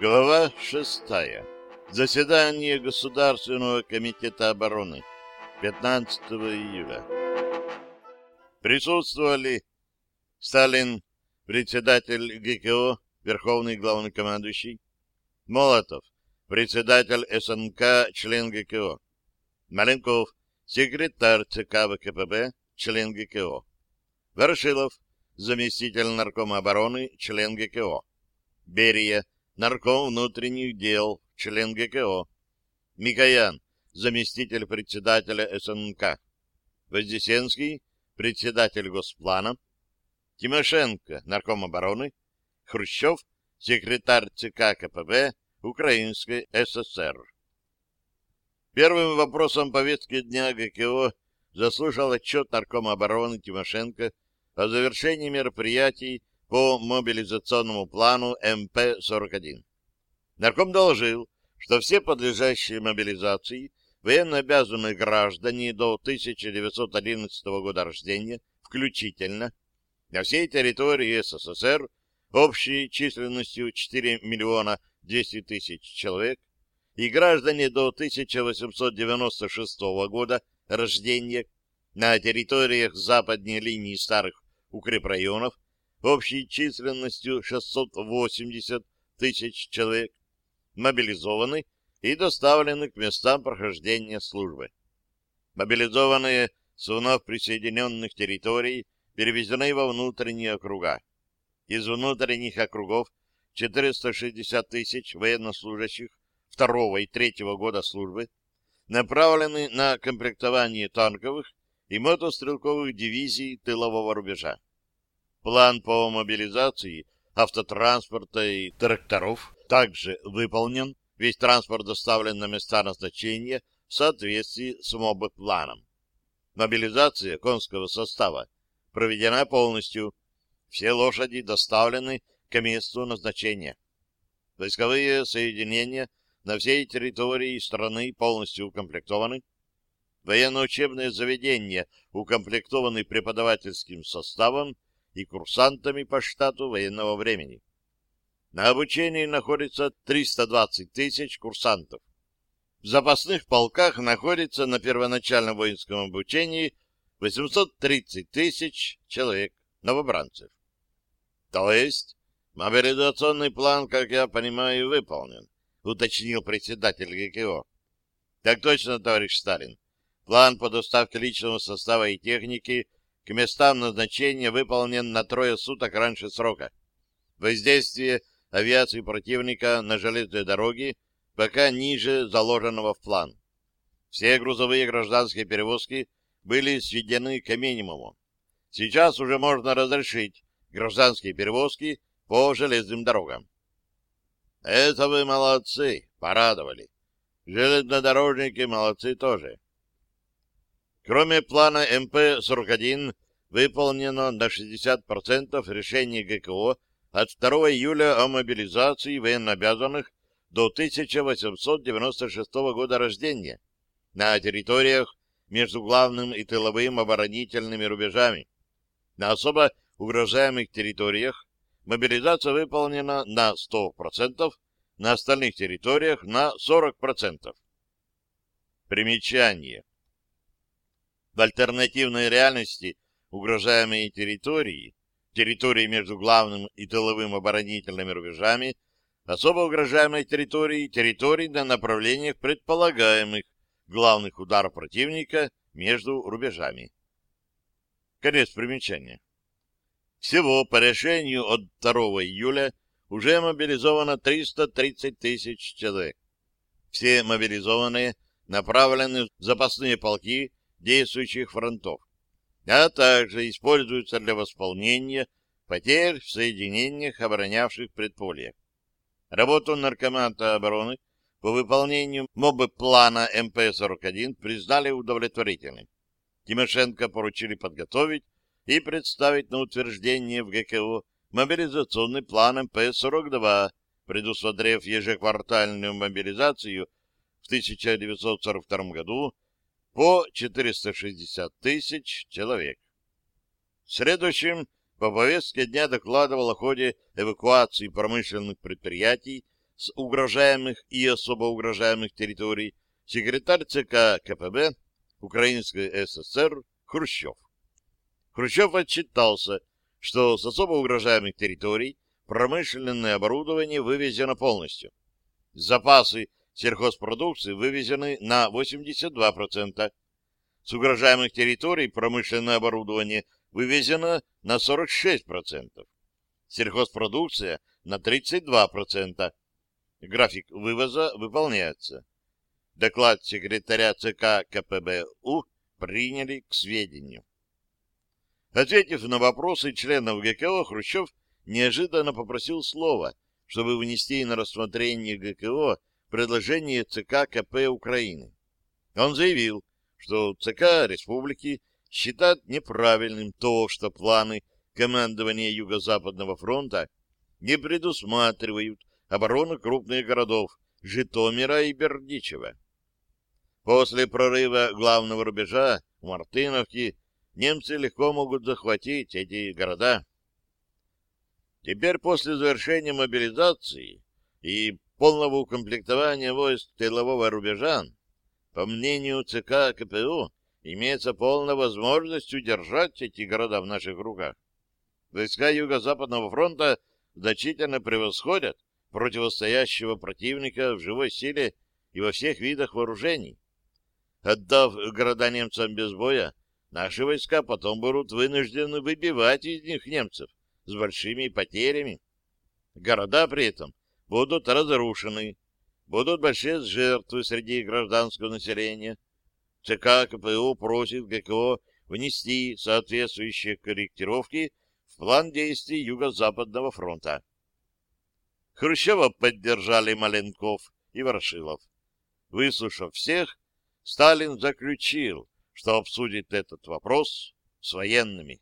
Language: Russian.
Глава шестая. Заседание Государственного комитета обороны. 15 июля. Присутствовали Сталин, председатель ГКО, верховный главнокомандующий, Молотов, председатель СНК, член ГКО, Маленков, секретарь ЦК ВКПБ, член ГКО, Ворошилов, заместитель наркома обороны, член ГКО, Берия, нарком внутренних дел, член ГКО, Микоян, заместитель председателя СНК, Вознесенский, председатель Госплана, Тимошенко, нарком обороны, Хрущев, секретарь ЦК КПБ Украинской ССР. Первым вопросом повестки дня ГКО заслушал отчет наркома обороны Тимошенко о завершении мероприятий по мобилизационному плану МП-41. Нарком доложил, что все подлежащие мобилизации военнообязанные граждане до 1911 года рождения включительно на всей территории СССР общей численностью 4 миллиона 200 тысяч человек и граждане до 1896 года рождения на территориях западней линии старых укрепрайонов общей численностью 680 тысяч человек мобилизованы и доставлены к местам прохождения службы. Мобилизованные с вновь присоединенных территорий перевезены во внутренние округа. Из внутренних округов 460 тысяч военнослужащих второго и третьего года службы направлены на комплектование танковых и мотострелковых дивизий тылового рубежа. План по мобилизации автотранспорта и тракторов также выполнен, весь транспорт доставлен на места назначения в соответствии с МОБ-планом. Мобилизация конского состава проведена полностью, все лошади доставлены к месту назначения. Войсковые соединения на всей территории страны полностью укомплектованы. Военно-учебные заведения укомплектованы преподавательским составом и курсантами по штату военного времени. На обучении находится 320 тысяч курсантов. В запасных полках находится на первоначальном воинском обучении 830 тысяч человек, новобранцев. То есть мобилизационный план, как я понимаю, выполнен, уточнил председатель ГКО. Так точно, товарищ Сталин. План по доставке личного состава и техники к местам назначения выполнен на трое суток раньше срока. Воздействие авиации противника на железной дороге пока ниже заложенного в план. Все грузовые гражданские перевозки были сведены к минимуму. Сейчас уже можно разрешить гражданские перевозки по железным дорогам. Это вы молодцы, порадовали. Железнодорожники молодцы тоже. Кроме плана МП-41, выполнено на 60% решение ГКО от 2 июля о мобилизации военнообязанных до 1896 года рождения на территориях между главным и тыловым оборонительными рубежами. На особо угрожаемых территориях мобилизация выполнена на 100%, на остальных территориях на 40%. Примечание. В альтернативной реальности угрожаемые территории, территории между главным и тыловым оборонительными рубежами, особо угрожаемой территории, территории на направлениях предполагаемых главных ударов противника между рубежами. Конец примечания. Всего по решению от 2 июля уже мобилизовано 330 тысяч человек. Все мобилизованные направлены в запасные полки действующих фронтов, а также используются для восполнения потерь в соединениях, оборонявших предполье. Работу наркомата обороны по выполнению мобплана МП-41 признали удовлетворительной. Тимошенко поручили подготовить и представить на утверждение в ГКО мобилизационный план МП-42, предусмотрев ежеквартальную мобилизацию в 1942 году по 460 тысяч человек. Следующим по повестке дня докладывал о ходе эвакуации промышленных предприятий с угрожаемых и особо угрожаемых территорий секретарь ЦК КПБ Украинской ССР Хрущев. Хрущев отчитался, что с особо угрожаемых территорий промышленное оборудование вывезено полностью. Запасы сельхозпродукции вывезены на 82%. С угрожаемых территорий промышленное оборудование вывезено на 46%. Сельхозпродукция на 32%. График вывоза выполняется. Доклад секретаря ЦК КПБУ приняли к сведению. Ответив на вопросы членов ГКО, Хрущев неожиданно попросил слова, чтобы внести на рассмотрение ГКО предложение ЦК КП Украины. Он заявил, что ЦК Республики считает неправильным то, что планы командования Юго-Западного фронта не предусматривают оборону крупных городов Житомира и Бердичева. После прорыва главного рубежа в Мартыновке немцы легко могут захватить эти города. Теперь после завершения мобилизации и полного укомплектования войск тылового рубежа, по мнению ЦК КПУ, имеется полная возможность удержать эти города в наших руках. Войска Юго-Западного фронта значительно превосходят противостоящего противника в живой силе и во всех видах вооружений. Отдав города немцам без боя, наши войска потом будут вынуждены выбивать из них немцев с большими потерями. Города при этом будут разрушены, будут большие жертвы среди гражданского населения. ЦК КПУ просит ГКО внести соответствующие корректировки в план действий Юго-Западного фронта. Хрущева поддержали Маленков и Ворошилов. Выслушав всех, Сталин заключил, что обсудит этот вопрос с военными.